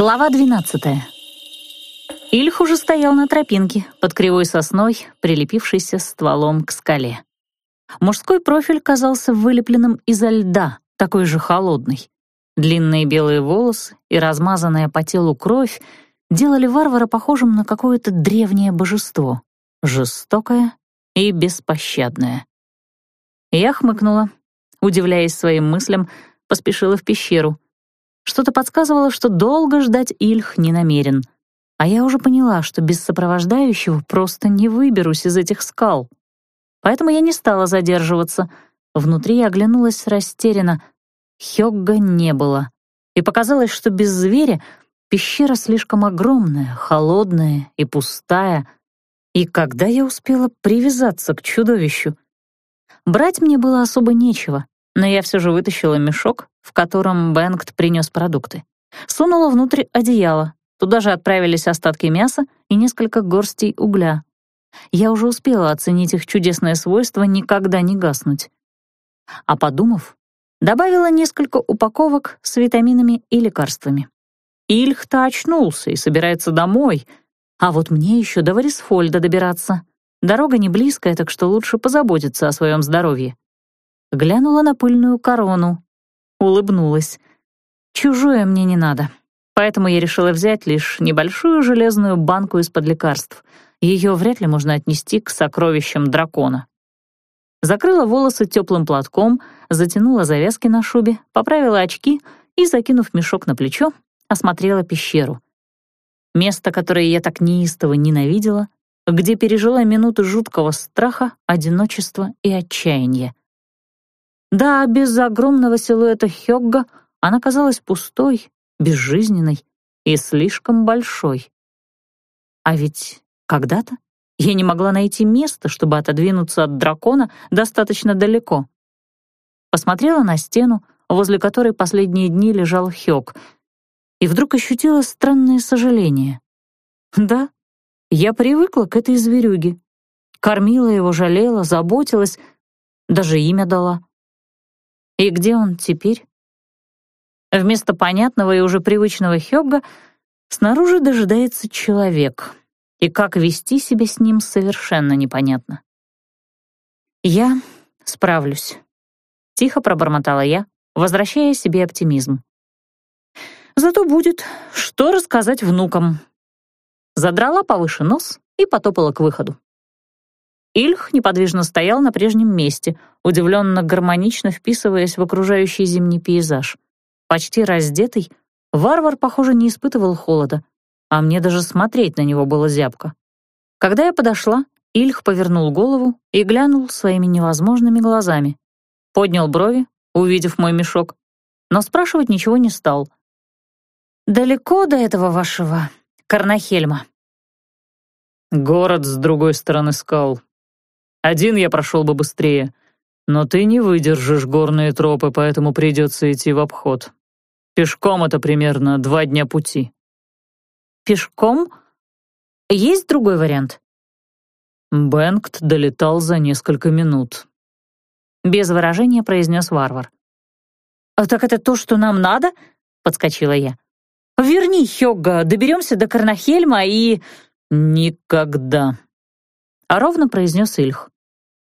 Глава 12. Ильх уже стоял на тропинке под кривой сосной, прилепившейся стволом к скале. Мужской профиль казался вылепленным изо льда, такой же холодный. Длинные белые волосы и размазанная по телу кровь делали варвара похожим на какое-то древнее божество, жестокое и беспощадное. Я хмыкнула, удивляясь своим мыслям, поспешила в пещеру. Что-то подсказывало, что долго ждать Ильх не намерен. А я уже поняла, что без сопровождающего просто не выберусь из этих скал. Поэтому я не стала задерживаться. Внутри я оглянулась растерянно. Хёгга не было. И показалось, что без зверя пещера слишком огромная, холодная и пустая. И когда я успела привязаться к чудовищу? Брать мне было особо нечего но я все же вытащила мешок, в котором Бенгт принес продукты. Сунула внутрь одеяло, туда же отправились остатки мяса и несколько горстей угля. Я уже успела оценить их чудесное свойство никогда не гаснуть. А подумав, добавила несколько упаковок с витаминами и лекарствами. Ильх-то очнулся и собирается домой, а вот мне еще до Варисфольда добираться. Дорога не близкая, так что лучше позаботиться о своем здоровье глянула на пыльную корону, улыбнулась. Чужое мне не надо, поэтому я решила взять лишь небольшую железную банку из-под лекарств. Ее вряд ли можно отнести к сокровищам дракона. Закрыла волосы теплым платком, затянула завязки на шубе, поправила очки и, закинув мешок на плечо, осмотрела пещеру. Место, которое я так неистово ненавидела, где пережила минуты жуткого страха, одиночества и отчаяния. Да, без огромного силуэта Хёгга она казалась пустой, безжизненной и слишком большой. А ведь когда-то я не могла найти место, чтобы отодвинуться от дракона достаточно далеко. Посмотрела на стену, возле которой последние дни лежал Хёг, и вдруг ощутила странное сожаление. Да, я привыкла к этой зверюге. Кормила его, жалела, заботилась, даже имя дала. И где он теперь? Вместо понятного и уже привычного Хёгга снаружи дожидается человек, и как вести себя с ним совершенно непонятно. «Я справлюсь», — тихо пробормотала я, возвращая себе оптимизм. «Зато будет, что рассказать внукам». Задрала повыше нос и потопала к выходу. Ильх неподвижно стоял на прежнем месте, удивленно гармонично вписываясь в окружающий зимний пейзаж. Почти раздетый, варвар, похоже, не испытывал холода, а мне даже смотреть на него было зябко. Когда я подошла, Ильх повернул голову и глянул своими невозможными глазами. Поднял брови, увидев мой мешок, но спрашивать ничего не стал. «Далеко до этого вашего Карнахельма?» «Город с другой стороны скал», один я прошел бы быстрее, но ты не выдержишь горные тропы, поэтому придется идти в обход. Пешком это примерно два дня пути». «Пешком? Есть другой вариант?» Бенгт долетал за несколько минут. Без выражения произнес варвар. «А так это то, что нам надо?» — подскочила я. «Верни, Хёгга, доберемся до Карнахельма и...» «Никогда», а ровно произнес Ильх.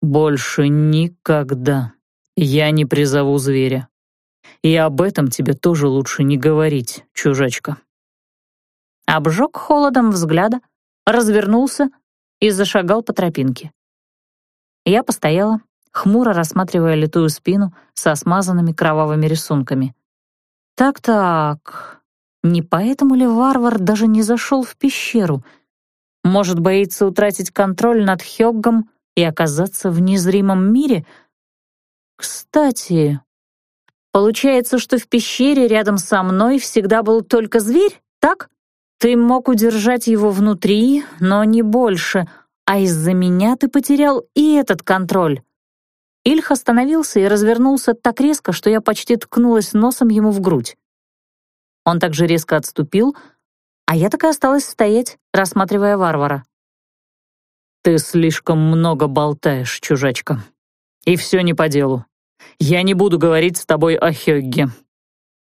«Больше никогда я не призову зверя. И об этом тебе тоже лучше не говорить, чужачка». Обжег холодом взгляда, развернулся и зашагал по тропинке. Я постояла, хмуро рассматривая литую спину со смазанными кровавыми рисунками. Так-так, не поэтому ли варвар даже не зашел в пещеру — может, боится утратить контроль над Хёггом и оказаться в незримом мире? Кстати, получается, что в пещере рядом со мной всегда был только зверь, так? Ты мог удержать его внутри, но не больше, а из-за меня ты потерял и этот контроль. Ильх остановился и развернулся так резко, что я почти ткнулась носом ему в грудь. Он также резко отступил, а я так и осталась стоять, рассматривая варвара. «Ты слишком много болтаешь, чужачка. И все не по делу. Я не буду говорить с тобой о Хёгге».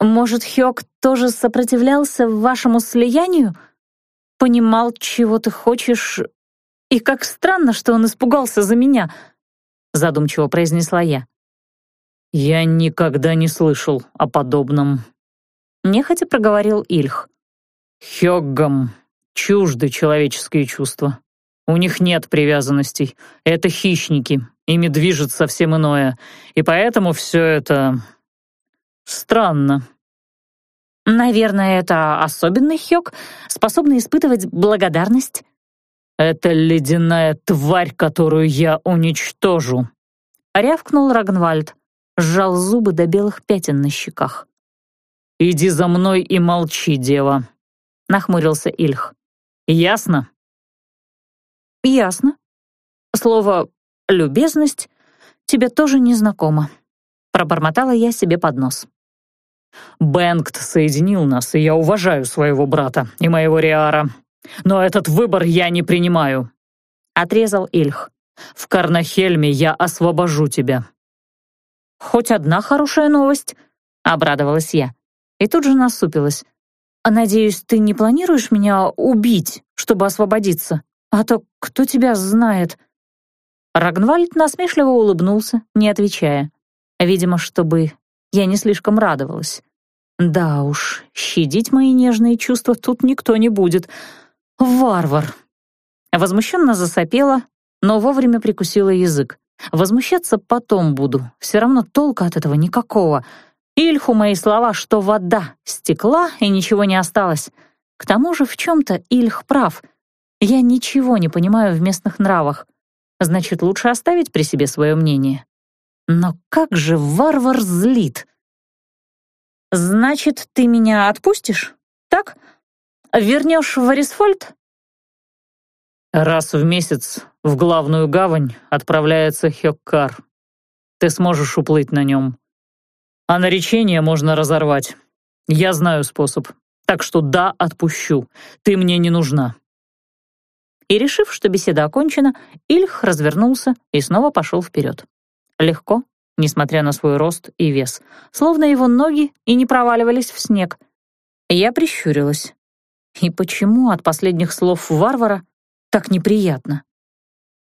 Может, Хёк тоже сопротивлялся вашему слиянию? Понимал, чего ты хочешь, и как странно, что он испугался за меня», — задумчиво произнесла я. «Я никогда не слышал о подобном», — нехотя проговорил Ильх. «Хёггам чужды человеческие чувства. У них нет привязанностей. Это хищники. Ими движет совсем иное. И поэтому все это... странно. Наверное, это особенный Хёк, способный испытывать благодарность. «Это ледяная тварь, которую я уничтожу», — рявкнул Рагнвальд, сжал зубы до белых пятен на щеках. «Иди за мной и молчи, дева», — нахмурился Ильх. «Ясно?» «Ясно. Слово «любезность» тебе тоже не знакомо», — пробормотала я себе под нос. «Бэнгт соединил нас, и я уважаю своего брата и моего Риара. Но этот выбор я не принимаю», — отрезал Ильх. «В Карнахельме я освобожу тебя». «Хоть одна хорошая новость», — обрадовалась я. И тут же насупилась. «Надеюсь, ты не планируешь меня убить, чтобы освободиться?» А то кто тебя знает?» Рагнвальд насмешливо улыбнулся, не отвечая. Видимо, чтобы я не слишком радовалась. Да уж, щадить мои нежные чувства тут никто не будет. Варвар. Возмущенно засопела, но вовремя прикусила язык. Возмущаться потом буду, все равно толка от этого никакого. Ильху мои слова, что вода стекла и ничего не осталось. К тому же в чем-то Ильх прав — я ничего не понимаю в местных нравах. Значит, лучше оставить при себе свое мнение. Но как же варвар злит! «Значит, ты меня отпустишь? Так? Вернешь в Арисфольд?» «Раз в месяц в главную гавань отправляется Хёккар. Ты сможешь уплыть на нем. А наречение можно разорвать. Я знаю способ. Так что да, отпущу. Ты мне не нужна и, решив, что беседа окончена, Ильх развернулся и снова пошел вперед. Легко, несмотря на свой рост и вес, словно его ноги и не проваливались в снег. Я прищурилась. И почему от последних слов варвара так неприятно?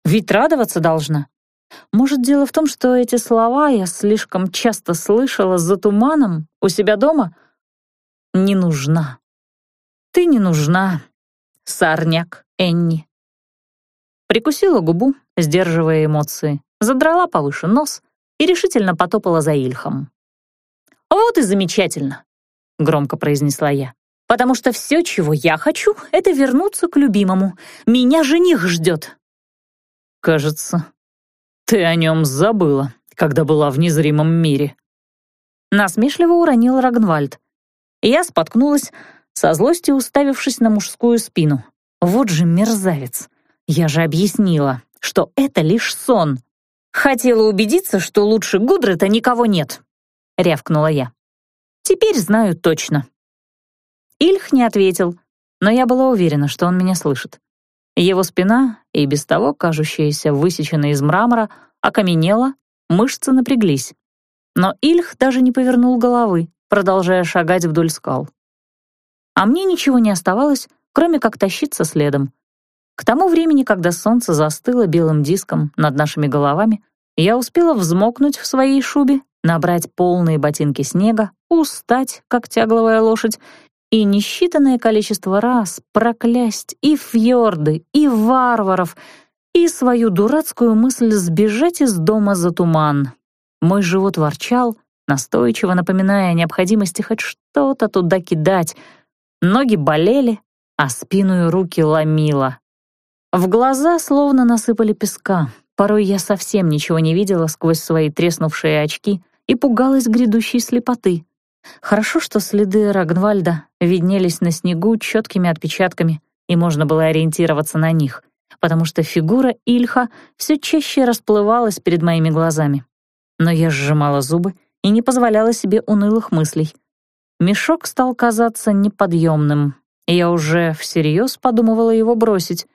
Ведь радоваться должна. Может, дело в том, что эти слова я слишком часто слышала за туманом у себя дома? Не нужна. Ты не нужна, сорняк Энни. Прикусила губу, сдерживая эмоции, задрала повыше нос и решительно потопала за Ильхом. «Вот и замечательно», — громко произнесла я, «потому что все, чего я хочу, это вернуться к любимому. Меня жених ждет». «Кажется, ты о нем забыла, когда была в незримом мире», — насмешливо уронил Рагнвальд. Я споткнулась, со злостью уставившись на мужскую спину. Вот же мерзавец. Я же объяснила, что это лишь сон. Хотела убедиться, что лучше Гудрета никого нет, рявкнула я. Теперь знаю точно. Ильх не ответил, но я была уверена, что он меня слышит. Его спина, и без того кажущаяся высеченной из мрамора, окаменела, мышцы напряглись. Но Ильх даже не повернул головы, продолжая шагать вдоль скал. А мне ничего не оставалось, кроме как тащиться следом. К тому времени, когда солнце застыло белым диском над нашими головами, я успела взмокнуть в своей шубе, набрать полные ботинки снега, устать, как тягловая лошадь, и несчитанное количество раз проклясть и фьорды, и варваров, и свою дурацкую мысль сбежать из дома за туман. Мой живот ворчал, настойчиво напоминая о необходимости хоть что-то туда кидать. Ноги болели, а спину и руки ломило. В глаза словно насыпали песка. Порой я совсем ничего не видела сквозь свои треснувшие очки и пугалась грядущей слепоты. Хорошо, что следы Рагнвальда виднелись на снегу четкими отпечатками, и можно было ориентироваться на них, потому что фигура Ильха все чаще расплывалась перед моими глазами. Но я сжимала зубы и не позволяла себе унылых мыслей. Мешок стал казаться неподъемным, и я уже всерьез подумывала его бросить,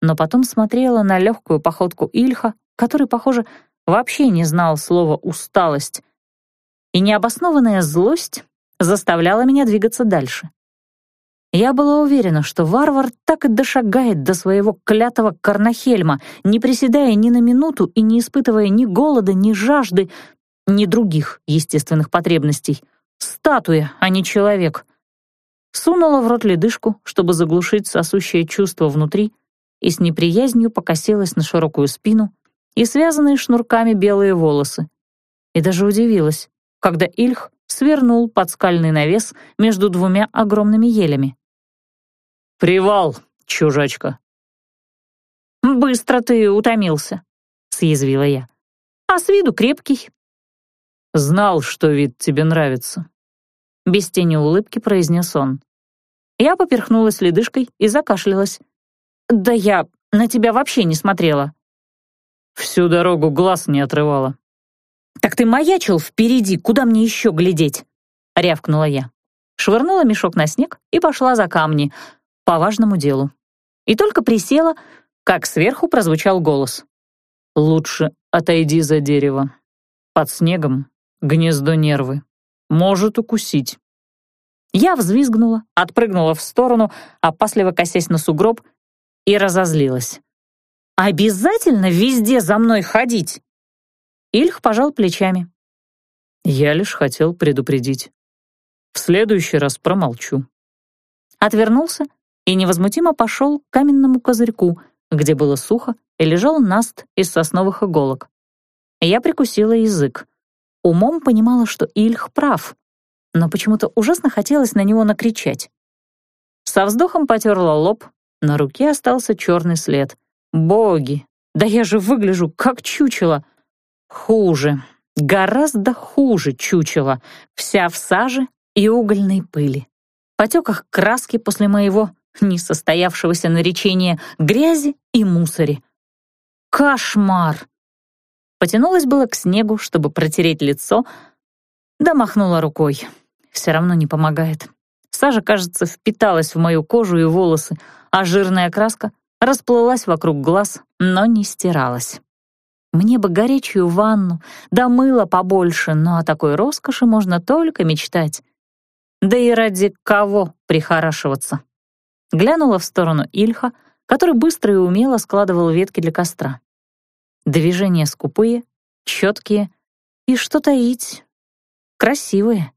но потом смотрела на легкую походку Ильха, который, похоже, вообще не знал слова «усталость». И необоснованная злость заставляла меня двигаться дальше. Я была уверена, что варвар так и дошагает до своего клятого Карнахельма, не приседая ни на минуту и не испытывая ни голода, ни жажды, ни других естественных потребностей. Статуя, а не человек. Сунула в рот ледышку, чтобы заглушить сосущее чувство внутри, и с неприязнью покосилась на широкую спину и связанные шнурками белые волосы. И даже удивилась, когда Ильх свернул под скальный навес между двумя огромными елями. «Привал, чужачка!» «Быстро ты утомился», — съязвила я. «А с виду крепкий». «Знал, что вид тебе нравится», — без тени улыбки произнес он. Я поперхнулась ледышкой и закашлялась. «Да я на тебя вообще не смотрела». «Всю дорогу глаз не отрывала». «Так ты маячил впереди, куда мне еще глядеть?» — рявкнула я. Швырнула мешок на снег и пошла за камни — по важному делу. И только присела, как сверху прозвучал голос. «Лучше отойди за дерево. Под снегом гнездо нервы. Может укусить». Я взвизгнула, отпрыгнула в сторону, опасливо косясь на сугроб, и разозлилась. «Обязательно везде за мной ходить?» Ильх пожал плечами. «Я лишь хотел предупредить. В следующий раз промолчу». Отвернулся и невозмутимо пошел к каменному козырьку, где было сухо и лежал наст из сосновых иголок. Я прикусила язык. Умом понимала, что Ильх прав, но почему-то ужасно хотелось на него накричать. Со вздохом потерла лоб, на руке остался черный след. Боги, да я же выгляжу как чучело. Хуже, гораздо хуже чучело, вся в саже и угольной пыли. Потеках краски после моего несостоявшегося наречения грязи и мусоре. Кошмар! Потянулась было к снегу, чтобы протереть лицо, да махнула рукой. Все равно не помогает. Сажа, кажется, впиталась в мою кожу и волосы, а жирная краска расплылась вокруг глаз, но не стиралась. Мне бы горячую ванну, да мыла побольше, но о такой роскоши можно только мечтать. Да и ради кого прихорашиваться? Глянула в сторону Ильха, который быстро и умело складывал ветки для костра. Движения скупые, четкие и, что таить, красивые.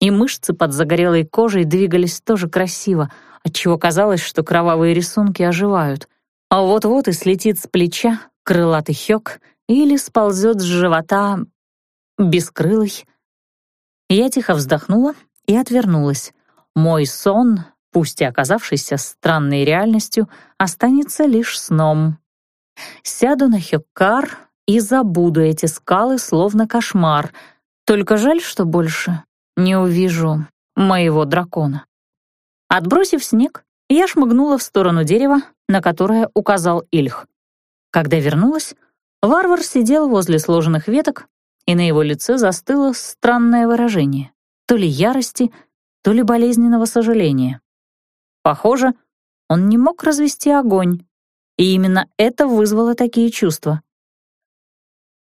И мышцы под загорелой кожей двигались тоже красиво, отчего казалось, что кровавые рисунки оживают. А вот-вот и слетит с плеча крылатый хёк или сползет с живота бескрылый. Я тихо вздохнула и отвернулась. Мой сон пусть и оказавшийся странной реальностью, останется лишь сном. Сяду на Хеккар и забуду эти скалы, словно кошмар. Только жаль, что больше не увижу моего дракона. Отбросив снег, я шмыгнула в сторону дерева, на которое указал Ильх. Когда вернулась, варвар сидел возле сложенных веток, и на его лице застыло странное выражение — то ли ярости, то ли болезненного сожаления. Похоже, он не мог развести огонь, и именно это вызвало такие чувства.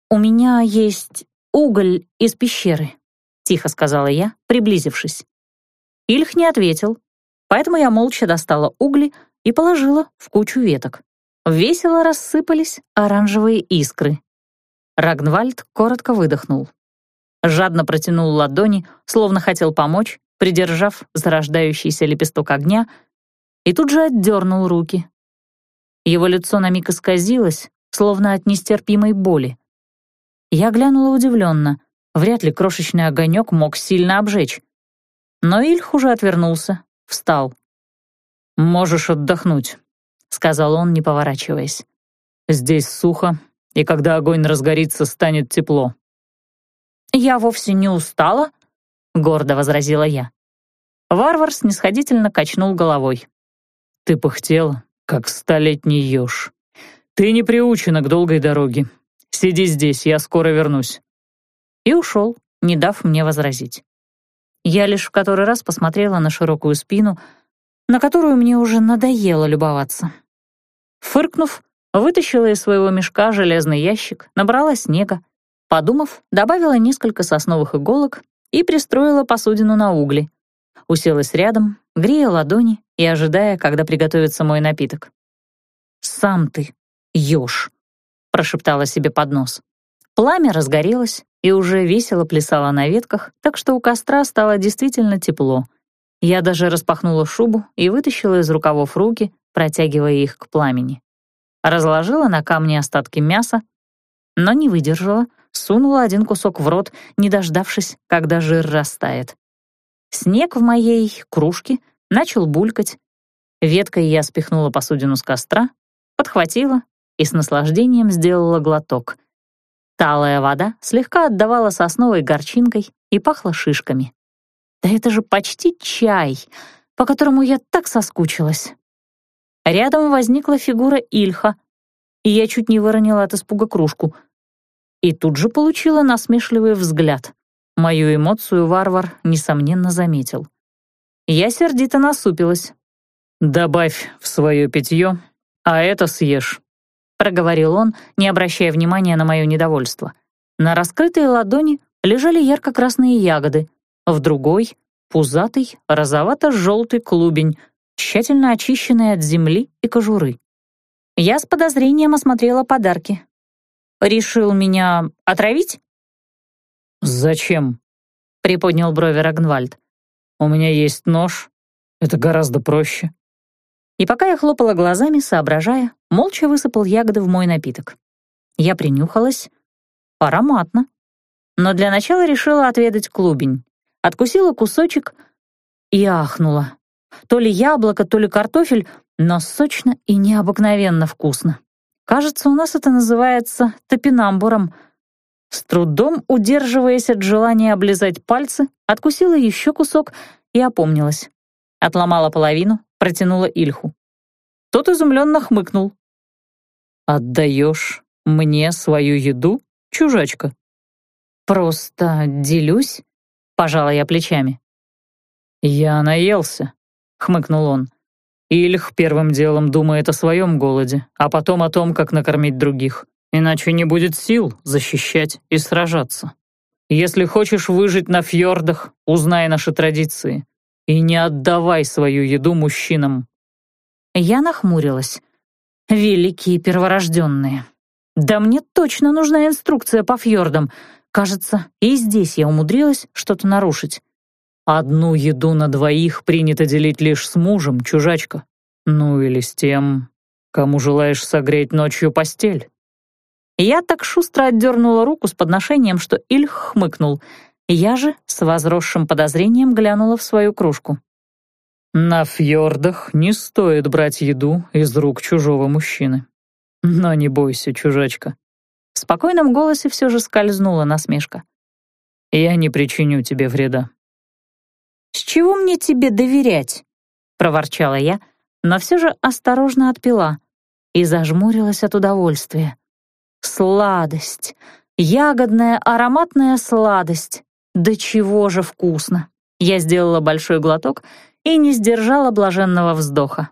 «У меня есть уголь из пещеры», — тихо сказала я, приблизившись. Ильх не ответил, поэтому я молча достала угли и положила в кучу веток. Весело рассыпались оранжевые искры. Рагнвальд коротко выдохнул. Жадно протянул ладони, словно хотел помочь, придержав зарождающийся лепесток огня — и тут же отдернул руки. Его лицо на миг исказилось, словно от нестерпимой боли. Я глянула удивленно. Вряд ли крошечный огонек мог сильно обжечь. Но Ильх уже отвернулся, встал. «Можешь отдохнуть», — сказал он, не поворачиваясь. «Здесь сухо, и когда огонь разгорится, станет тепло». «Я вовсе не устала», — гордо возразила я. Варвар снисходительно качнул головой. Ты пыхтела, как столетний еж. Ты не приучена к долгой дороге. Сиди здесь, я скоро вернусь». И ушел, не дав мне возразить. Я лишь в который раз посмотрела на широкую спину, на которую мне уже надоело любоваться. Фыркнув, вытащила из своего мешка железный ящик, набрала снега, подумав, добавила несколько сосновых иголок и пристроила посудину на угли. Уселась рядом, грея ладони и ожидая, когда приготовится мой напиток. «Сам ты, ёж!» — прошептала себе под нос. Пламя разгорелось и уже весело плясало на ветках, так что у костра стало действительно тепло. Я даже распахнула шубу и вытащила из рукавов руки, протягивая их к пламени. Разложила на камне остатки мяса, но не выдержала, сунула один кусок в рот, не дождавшись, когда жир растает. Снег в моей кружке начал булькать. Веткой я спихнула посудину с костра, подхватила и с наслаждением сделала глоток. Талая вода слегка отдавала сосновой горчинкой и пахла шишками. Да это же почти чай, по которому я так соскучилась. Рядом возникла фигура Ильха, и я чуть не выронила от испуга кружку. И тут же получила насмешливый взгляд. Мою эмоцию варвар, несомненно, заметил. Я сердито насупилась. «Добавь в свое питье, а это съешь», — проговорил он, не обращая внимания на мое недовольство. На раскрытой ладони лежали ярко-красные ягоды, в другой — пузатый, розовато-желтый клубень, тщательно очищенный от земли и кожуры. Я с подозрением осмотрела подарки. «Решил меня отравить?» «Зачем?» — приподнял брови Рагнвальд. «У меня есть нож. Это гораздо проще». И пока я хлопала глазами, соображая, молча высыпал ягоды в мой напиток. Я принюхалась. Ароматно. Но для начала решила отведать клубень. Откусила кусочек и ахнула. То ли яблоко, то ли картофель, но сочно и необыкновенно вкусно. Кажется, у нас это называется топинамбуром — с трудом удерживаясь от желания облизать пальцы, откусила еще кусок и опомнилась. Отломала половину, протянула Ильху. Тот изумленно хмыкнул. «Отдаешь мне свою еду, чужачка?» «Просто делюсь», — пожала я плечами. «Я наелся», — хмыкнул он. «Ильх первым делом думает о своем голоде, а потом о том, как накормить других. Иначе не будет сил защищать и сражаться. Если хочешь выжить на фьордах, узнай наши традиции и не отдавай свою еду мужчинам». Я нахмурилась. «Великие перворожденные. Да мне точно нужна инструкция по фьордам. Кажется, и здесь я умудрилась что-то нарушить». «Одну еду на двоих принято делить лишь с мужем, чужачка. Ну или с тем, кому желаешь согреть ночью постель». Я так шустро отдернула руку с подношением, что Ильх хмыкнул. Я же с возросшим подозрением глянула в свою кружку. «На фьордах не стоит брать еду из рук чужого мужчины. Но не бойся, чужачка». В спокойном голосе все же скользнула насмешка. «Я не причиню тебе вреда». «С чего мне тебе доверять?» — проворчала я, но все же осторожно отпила и зажмурилась от удовольствия. Сладость. Ягодная ароматная сладость. Да чего же вкусно. Я сделала большой глоток и не сдержала блаженного вздоха.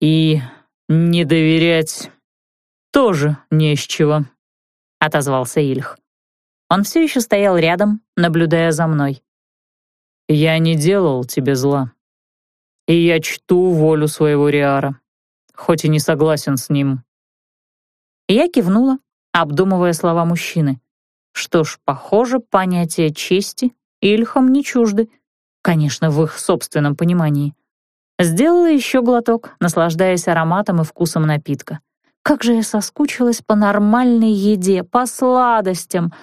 «И не доверять тоже не с чего», — отозвался Ильх. Он все еще стоял рядом, наблюдая за мной. «Я не делал тебе зла, и я чту волю своего Риара, хоть и не согласен с ним. Я кивнула, обдумывая слова мужчины. Что ж, похоже, понятие чести Ильхам не чужды. Конечно, в их собственном понимании. Сделала еще глоток, наслаждаясь ароматом и вкусом напитка. Как же я соскучилась по нормальной еде, по сладостям.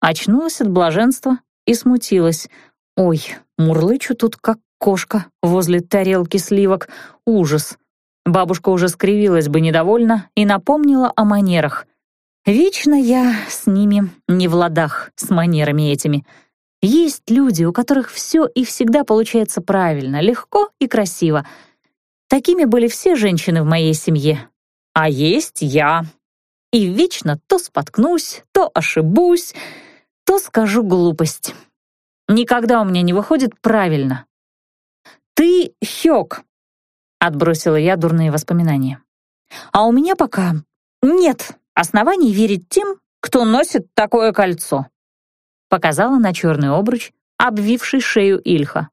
Очнулась от блаженства и смутилась. Ой, мурлычу тут как кошка возле тарелки сливок. Ужас. Бабушка уже скривилась бы недовольно и напомнила о манерах. Вечно я с ними не в ладах, с манерами этими. Есть люди, у которых все и всегда получается правильно, легко и красиво. Такими были все женщины в моей семье. А есть я. И вечно то споткнусь, то ошибусь, то скажу глупость. Никогда у меня не выходит правильно. Ты, Хёк, Отбросила я дурные воспоминания. А у меня пока нет оснований верить тем, кто носит такое кольцо. Показала на черный обруч, обвивший шею Ильха.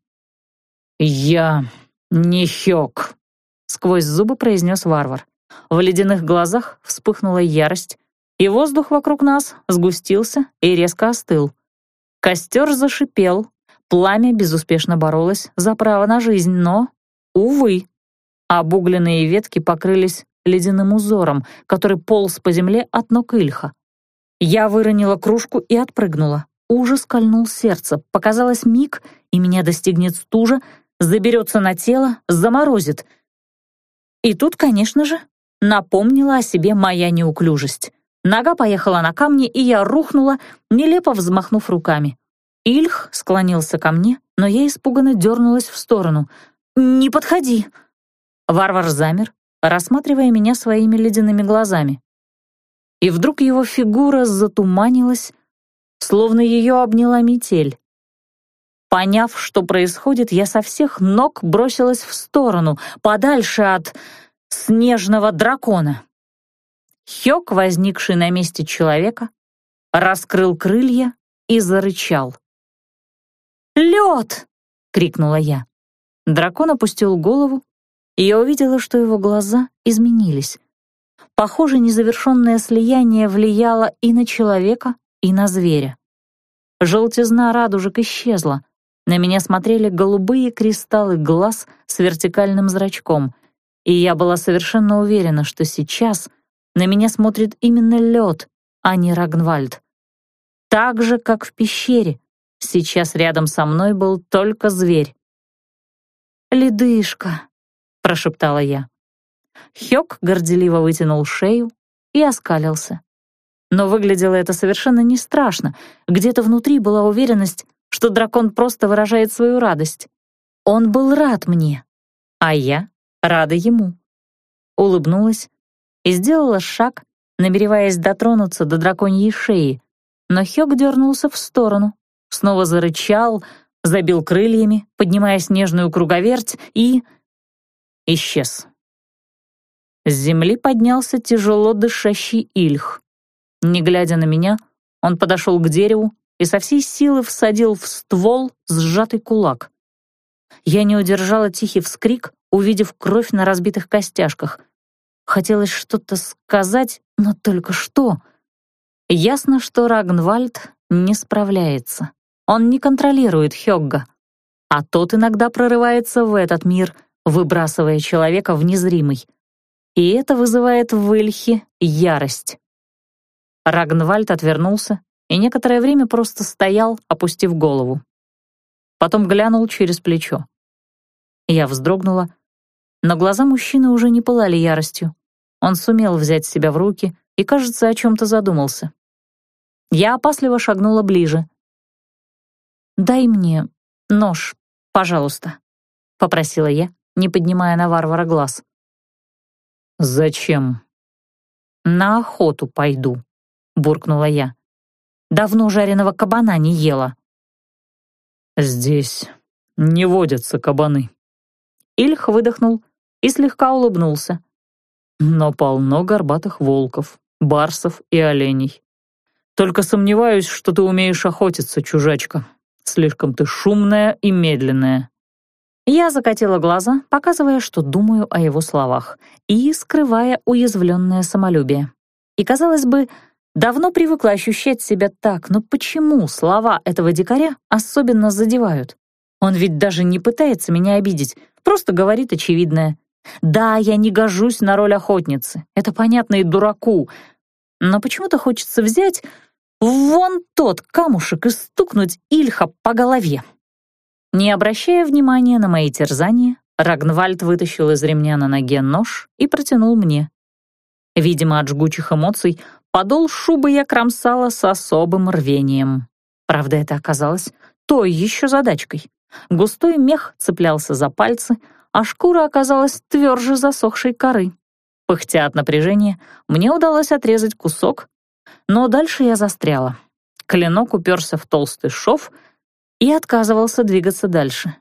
«Я не Хёк», — сквозь зубы произнес варвар. В ледяных глазах вспыхнула ярость, и воздух вокруг нас сгустился и резко остыл. Костер зашипел, пламя безуспешно боролось за право на жизнь, но, увы, обугленные ветки покрылись ледяным узором, который полз по земле от ног Ильха. Я выронила кружку и отпрыгнула. Ужас кольнул сердце. Показалось миг, и меня достигнет стужа, заберется на тело, заморозит. И тут, конечно же, напомнила о себе моя неуклюжесть. Нога поехала на камни, и я рухнула, нелепо взмахнув руками. Ильх склонился ко мне, но я испуганно дернулась в сторону. «Не подходи!» Варвар замер, рассматривая меня своими ледяными глазами. И вдруг его фигура затуманилась, словно ее обняла метель. Поняв, что происходит, я со всех ног бросилась в сторону, подальше от снежного дракона. Хёк, возникший на месте человека, раскрыл крылья и зарычал. «Лед!» — крикнула я. Дракон опустил голову, и я увидела, что его глаза изменились. Похоже, незавершенное слияние влияло и на человека, и на зверя. Желтизна радужек исчезла. На меня смотрели голубые кристаллы глаз с вертикальным зрачком, и я была совершенно уверена, что сейчас на меня смотрит именно лед, а не Рагнвальд. Так же, как в пещере. Сейчас рядом со мной был только зверь. «Ледышка», — прошептала я. Хёк горделиво вытянул шею и оскалился. Но выглядело это совершенно не страшно. Где-то внутри была уверенность, что дракон просто выражает свою радость. Он был рад мне, а я рада ему. Улыбнулась и сделала шаг, намереваясь дотронуться до драконьей шеи, но Хёк дернулся в сторону, снова зарычал, забил крыльями, поднимая снежную круговерть и... исчез. С земли поднялся тяжело дышащий Ильх. Не глядя на меня, он подошел к дереву и со всей силы всадил в ствол сжатый кулак. Я не удержала тихий вскрик, увидев кровь на разбитых костяшках. Хотелось что-то сказать, но только что. Ясно, что Рагнвальд не справляется. Он не контролирует Хёгга, а тот иногда прорывается в этот мир, выбрасывая человека в незримый. И это вызывает в Ильхе ярость. Рагнвальд отвернулся и некоторое время просто стоял, опустив голову. Потом глянул через плечо. Я вздрогнула, но глаза мужчины уже не пылали яростью. Он сумел взять себя в руки и, кажется, о чем-то задумался. Я опасливо шагнула ближе. «Дай мне нож, пожалуйста», — попросила я, не поднимая на варвара глаз. «Зачем?» «На охоту пойду», буркнула я. Давно жареного кабана не ела. Здесь не водятся кабаны. Ильх выдохнул и слегка улыбнулся. Но полно горбатых волков, барсов и оленей. Только сомневаюсь, что ты умеешь охотиться, чужачка. Слишком ты шумная и медленная. Я закатила глаза, показывая, что думаю о его словах, и скрывая уязвленное самолюбие. И, казалось бы, Давно привыкла ощущать себя так, но почему слова этого дикаря особенно задевают? Он ведь даже не пытается меня обидеть, просто говорит очевидное. Да, я не гожусь на роль охотницы, это понятно и дураку, но почему-то хочется взять вон тот камушек и стукнуть Ильха по голове. Не обращая внимания на мои терзания, Рагнвальд вытащил из ремня на ноге нож и протянул мне. Видимо, от жгучих эмоций Подол шубы я кромсала с особым рвением. Правда, это оказалось той еще задачкой. Густой мех цеплялся за пальцы, а шкура оказалась тверже засохшей коры. Пыхтя от напряжения, мне удалось отрезать кусок, но дальше я застряла. Клинок уперся в толстый шов и отказывался двигаться дальше.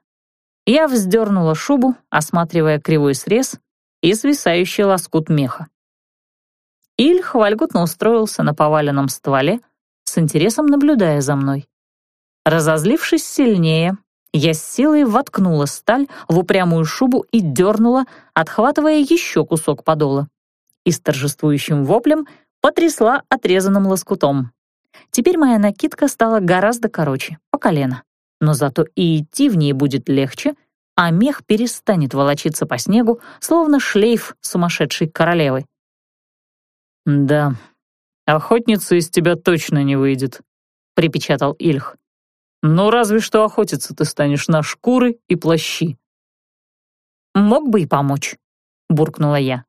Я вздернула шубу, осматривая кривой срез и свисающий лоскут меха. Ильх вольготно устроился на поваленном стволе, с интересом наблюдая за мной. Разозлившись сильнее, я с силой воткнула сталь в упрямую шубу и дернула, отхватывая еще кусок подола. И с торжествующим воплем потрясла отрезанным лоскутом. Теперь моя накидка стала гораздо короче, по колено. Но зато и идти в ней будет легче, а мех перестанет волочиться по снегу, словно шлейф сумасшедшей королевы. «Да, охотница из тебя точно не выйдет», — припечатал Ильх. «Ну, разве что охотиться ты станешь на шкуры и плащи». «Мог бы и помочь», — буркнула я.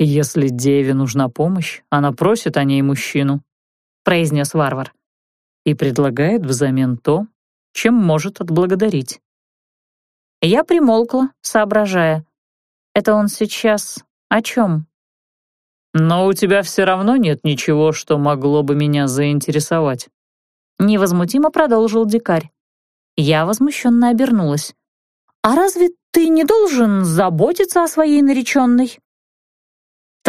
«Если деве нужна помощь, она просит о ней мужчину», — произнес варвар, «и предлагает взамен то, чем может отблагодарить». Я примолкла, соображая. «Это он сейчас о чем?» «Но у тебя все равно нет ничего, что могло бы меня заинтересовать». Невозмутимо продолжил дикарь. Я возмущенно обернулась. «А разве ты не должен заботиться о своей нареченной?»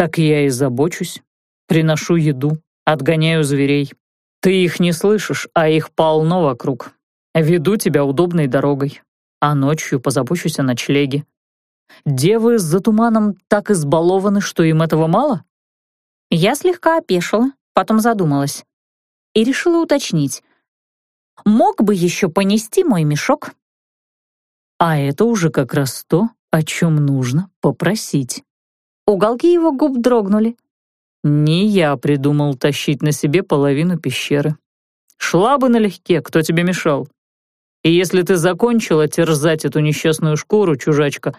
Так я и забочусь. Приношу еду, отгоняю зверей. Ты их не слышишь, а их полно вокруг. Веду тебя удобной дорогой, а ночью позабочусь о ночлеге. Девы за туманом так избалованы, что им этого мало? Я слегка опешила, потом задумалась и решила уточнить. Мог бы еще понести мой мешок? А это уже как раз то, о чем нужно попросить. Уголки его губ дрогнули. «Не я придумал тащить на себе половину пещеры. Шла бы налегке, кто тебе мешал? И если ты закончила терзать эту несчастную шкуру, чужачка,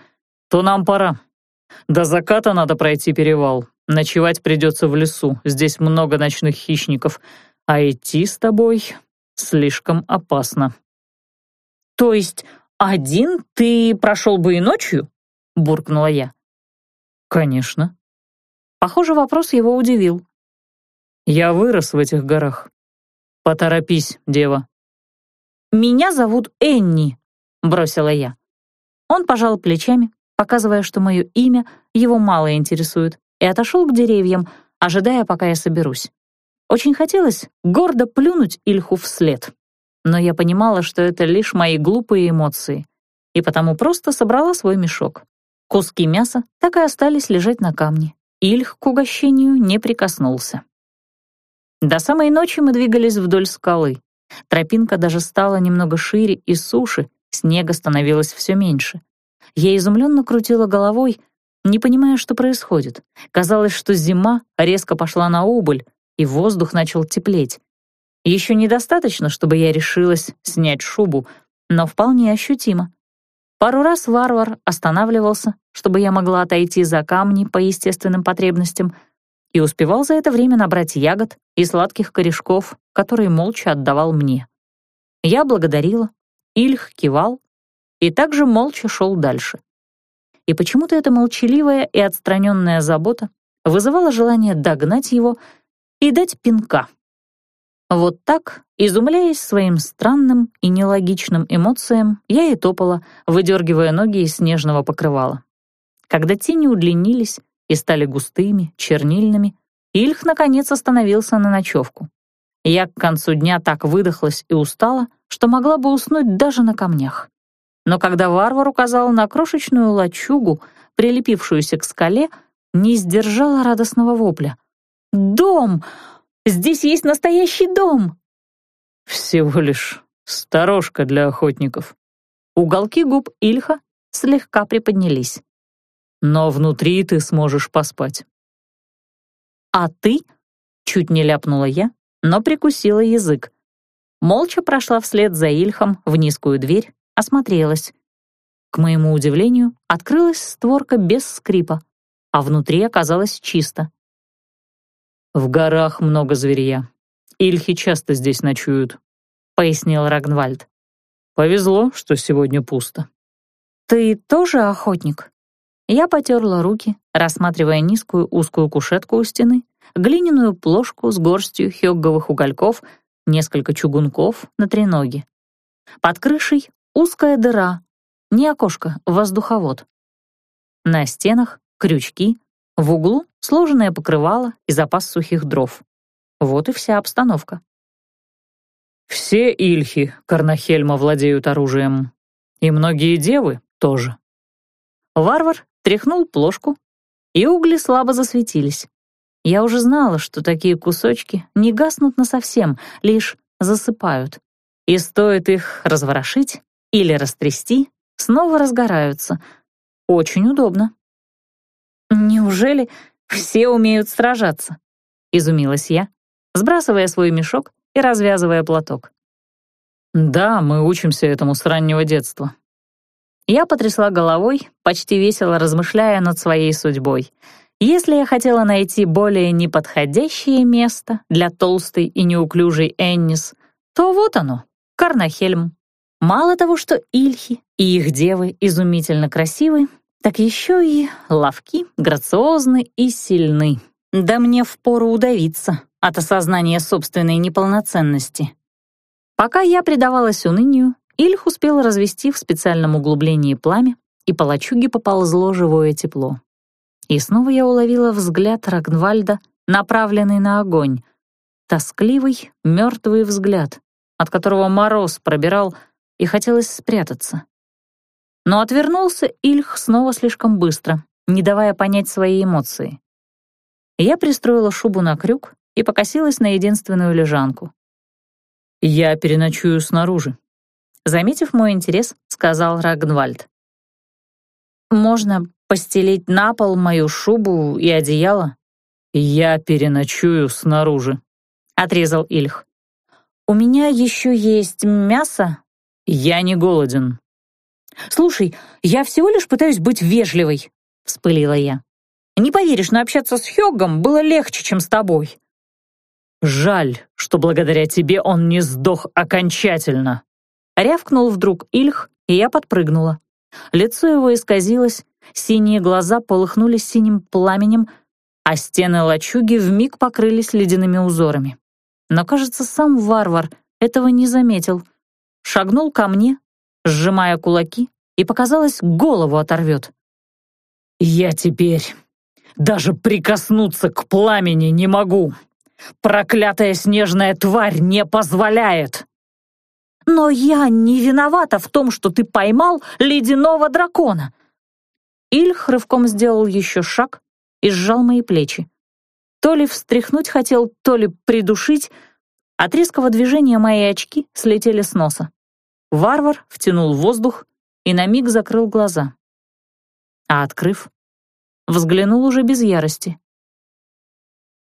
то нам пора. До заката надо пройти перевал. Ночевать придется в лесу, здесь много ночных хищников, а идти с тобой слишком опасно». «То есть один ты прошел бы и ночью?» — буркнула я. «Конечно». Похоже, вопрос его удивил. «Я вырос в этих горах. Поторопись, дева». «Меня зовут Энни», — бросила я. Он пожал плечами, показывая, что мое имя его мало интересует, и отошел к деревьям, ожидая, пока я соберусь. Очень хотелось гордо плюнуть Ильху вслед. Но я понимала, что это лишь мои глупые эмоции, и потому просто собрала свой мешок. Куски мяса так и остались лежать на камне. Ильх к угощению не прикоснулся. До самой ночи мы двигались вдоль скалы. Тропинка даже стала немного шире и суше, снега становилось все меньше. Я изумленно крутила головой, не понимая, что происходит. Казалось, что зима резко пошла на убыль, и воздух начал теплеть. Еще недостаточно, чтобы я решилась снять шубу, но вполне ощутимо. Пару раз варвар останавливался, чтобы я могла отойти за камни по естественным потребностям, и успевал за это время набрать ягод и сладких корешков, которые молча отдавал мне. Я благодарила, Ильх кивал и также молча шел дальше. И почему-то эта молчаливая и отстраненная забота вызывала желание догнать его и дать пинка. Вот так, изумляясь своим странным и нелогичным эмоциям, я и топала, выдергивая ноги из снежного покрывала. Когда тени удлинились и стали густыми, чернильными, Ильх наконец остановился на ночевку. Я к концу дня так выдохлась и устала, что могла бы уснуть даже на камнях. Но когда варвар указал на крошечную лачугу, прилепившуюся к скале, не сдержала радостного вопля. «Дом! Здесь есть настоящий дом!» «Всего лишь сторожка для охотников». Уголки губ Ильха слегка приподнялись. «Но внутри ты сможешь поспать». «А ты?» — чуть не ляпнула я, но прикусила язык. Молча прошла вслед за Ильхом в низкую дверь, осмотрелась. К моему удивлению, открылась створка без скрипа, а внутри оказалось чисто. «В горах много зверья. Ильхи часто здесь ночуют», — пояснил Рагнвальд. «Повезло, что сегодня пусто». «Ты тоже охотник?» Я потерла руки, рассматривая низкую узкую кушетку у стены, глиняную плошку с горстью хёгговых угольков, несколько чугунков на треноге. Под крышей узкая дыра, не окошко, воздуховод. На стенах крючки, в углу сложенное покрывало и запас сухих дров. Вот и вся обстановка. Все ильхи Карнахельма владеют оружием. И многие девы тоже. Варвар тряхнул плошку, и угли слабо засветились. Я уже знала, что такие кусочки не гаснут насовсем, лишь засыпают. И стоит их разворошить или растрясти, снова разгораются. Очень удобно. «Неужели все умеют сражаться?» — изумилась я, сбрасывая свой мешок и развязывая платок. «Да, мы учимся этому с раннего детства». Я потрясла головой, почти весело размышляя над своей судьбой. Если я хотела найти более неподходящее место для толстой и неуклюжей Эннис, то вот оно, Карнахельм. Мало того, что Ильхи и их девы изумительно красивы, так еще и ловки, грациозны и сильны. Да мне впору удавиться от осознания собственной неполноценности. Пока я предавалась унынию, Ильх успел развести в специальном углублении пламя, и по лачуге поползло живое тепло. И снова я уловила взгляд Рагнвальда, направленный на огонь. Тоскливый, мертвый взгляд, от которого мороз пробирал, и хотелось спрятаться. Но отвернулся Ильх снова слишком быстро, не давая понять свои эмоции. Я пристроила шубу на крюк и покосилась на единственную лежанку. «Я переночую снаружи», — заметив мой интерес, сказал Рагнвальд. «Можно постелить на пол мою шубу и одеяло?» «Я переночую снаружи», — отрезал Ильх. «У меня еще есть мясо?» «Я не голоден». «Слушай, я всего лишь пытаюсь быть вежливой», — вспылила я. «Не поверишь, но общаться с Хёгом было легче, чем с тобой». «Жаль, что благодаря тебе он не сдох окончательно», — рявкнул вдруг Ильх, и я подпрыгнула. Лицо его исказилось, синие глаза полыхнули синим пламенем, а стены лачуги вмиг покрылись ледяными узорами. Но, кажется, сам варвар этого не заметил. Шагнул ко мне, сжимая кулаки, и, показалось, голову оторвет. «Я теперь даже прикоснуться к пламени не могу. Проклятая снежная тварь не позволяет!» «Но я не виновата в том, что ты поймал ледяного дракона!» Ильх рывком сделал еще шаг и сжал мои плечи. То ли встряхнуть хотел, то ли придушить. От резкого движения мои очки слетели с носа. Варвар втянул воздух и на миг закрыл глаза. А открыв, взглянул уже без ярости.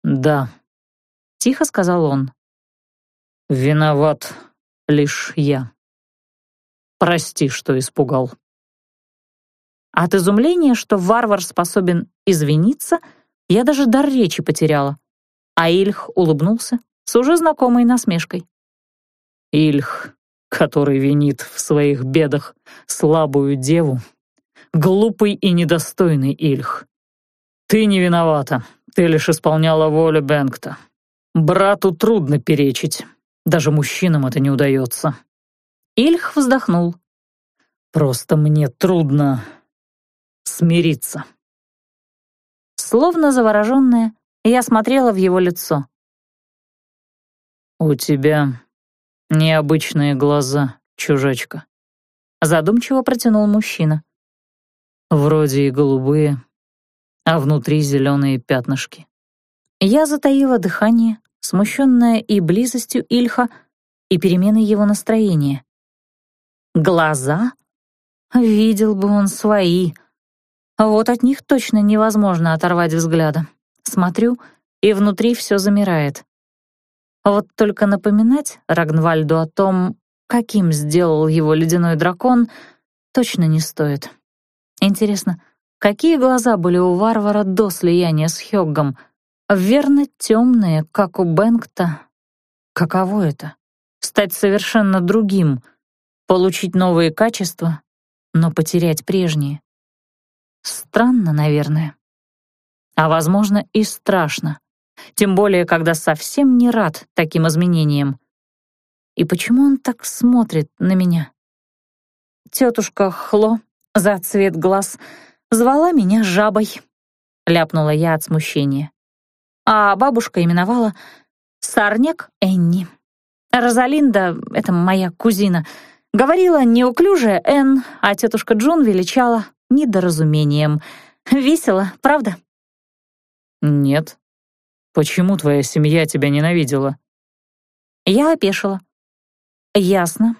«Да», — тихо сказал он. «Виноват лишь я. Прости, что испугал». От изумления, что варвар способен извиниться, я даже дар речи потеряла. А Ильх улыбнулся с уже знакомой насмешкой. «Ильх, который винит в своих бедах слабую деву, глупый и недостойный Ильх. Ты не виновата, ты лишь исполняла волю Бенгта. Брату трудно перечить, даже мужчинам это не удается». Ильх вздохнул. «Просто мне трудно смириться». Словно завороженная, я смотрела в его лицо. «У тебя необычные глаза, чужачка», — задумчиво протянул мужчина. «Вроде и голубые, а внутри зеленые пятнышки». Я затаила дыхание, смущенная и близостью Ильха, и переменой его настроения. Глаза? Видел бы он свои. Вот от них точно невозможно оторвать взгляда. Смотрю, и внутри все замирает. Вот только напоминать Рагнвальду о том, каким сделал его ледяной дракон, точно не стоит. Интересно, какие глаза были у варвара до слияния с Хёггом? Верно темные, как у Бенгта. Каково это? Стать совершенно другим, получить новые качества, но потерять прежние. Странно, наверное. А, возможно, и страшно. Тем более, когда совсем не рад таким изменениям. И почему он так смотрит на меня? Тетушка Хло за цвет глаз звала меня жабой, ляпнула я от смущения. А бабушка именовала Сарняк Энни. Розалинда, это моя кузина, говорила неуклюжая Энн, а тетушка Джун величала недоразумением. Весело, правда? Нет. Почему твоя семья тебя ненавидела? Я опешила. Ясно.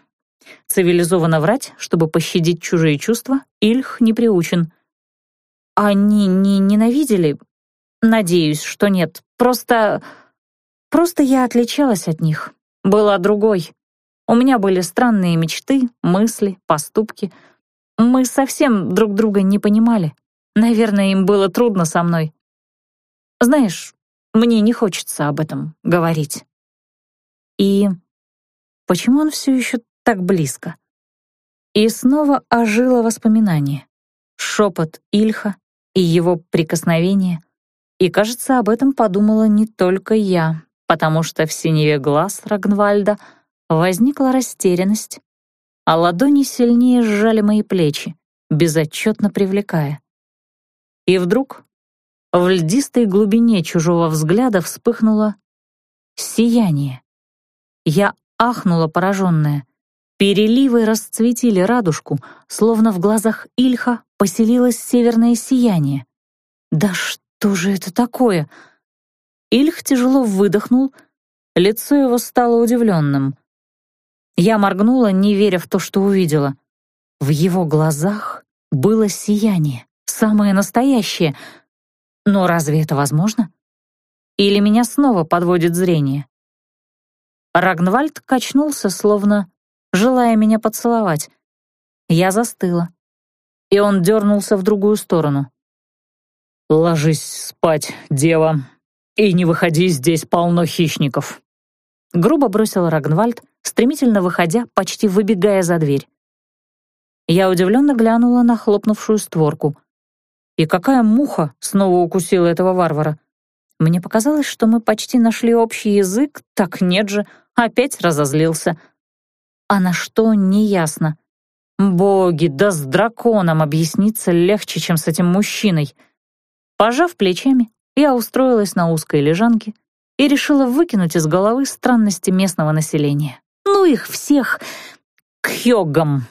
Цивилизованно врать, чтобы пощадить чужие чувства, Ильх не приучен. Они не ненавидели? Надеюсь, что нет. Просто... Просто я отличалась от них. Была другой. У меня были странные мечты, мысли, поступки. Мы совсем друг друга не понимали. Наверное, им было трудно со мной. Знаешь, мне не хочется об этом говорить. И почему он все еще так близко? И снова ожило воспоминание. Шепот Ильха и его прикосновение. И, кажется, об этом подумала не только я, потому что в синеве глаз Рагнвальда возникла растерянность, а ладони сильнее сжали мои плечи, безотчетно привлекая. И вдруг в льдистой глубине чужого взгляда вспыхнуло сияние. Я ахнула пораженная. Переливы расцветили радужку, словно в глазах Ильха поселилось северное сияние. Да что же это такое? Ильх тяжело выдохнул, лицо его стало удивленным. Я моргнула, не веря в то, что увидела. В его глазах было сияние, самое настоящее — но разве это возможно? Или меня снова подводит зрение? Рагнвальд качнулся, словно желая меня поцеловать. Я застыла, и он дернулся в другую сторону. «Ложись спать, дева, и не выходи, здесь полно хищников», грубо бросил Рагнвальд, стремительно выходя, почти выбегая за дверь. Я удивленно глянула на хлопнувшую створку. И какая муха снова укусила этого варвара? Мне показалось, что мы почти нашли общий язык, так нет же, опять разозлился. А на что, неясно. Боги, да с драконом объясниться легче, чем с этим мужчиной. Пожав плечами, я устроилась на узкой лежанке и решила выкинуть из головы странности местного населения. Ну их всех к хёгам.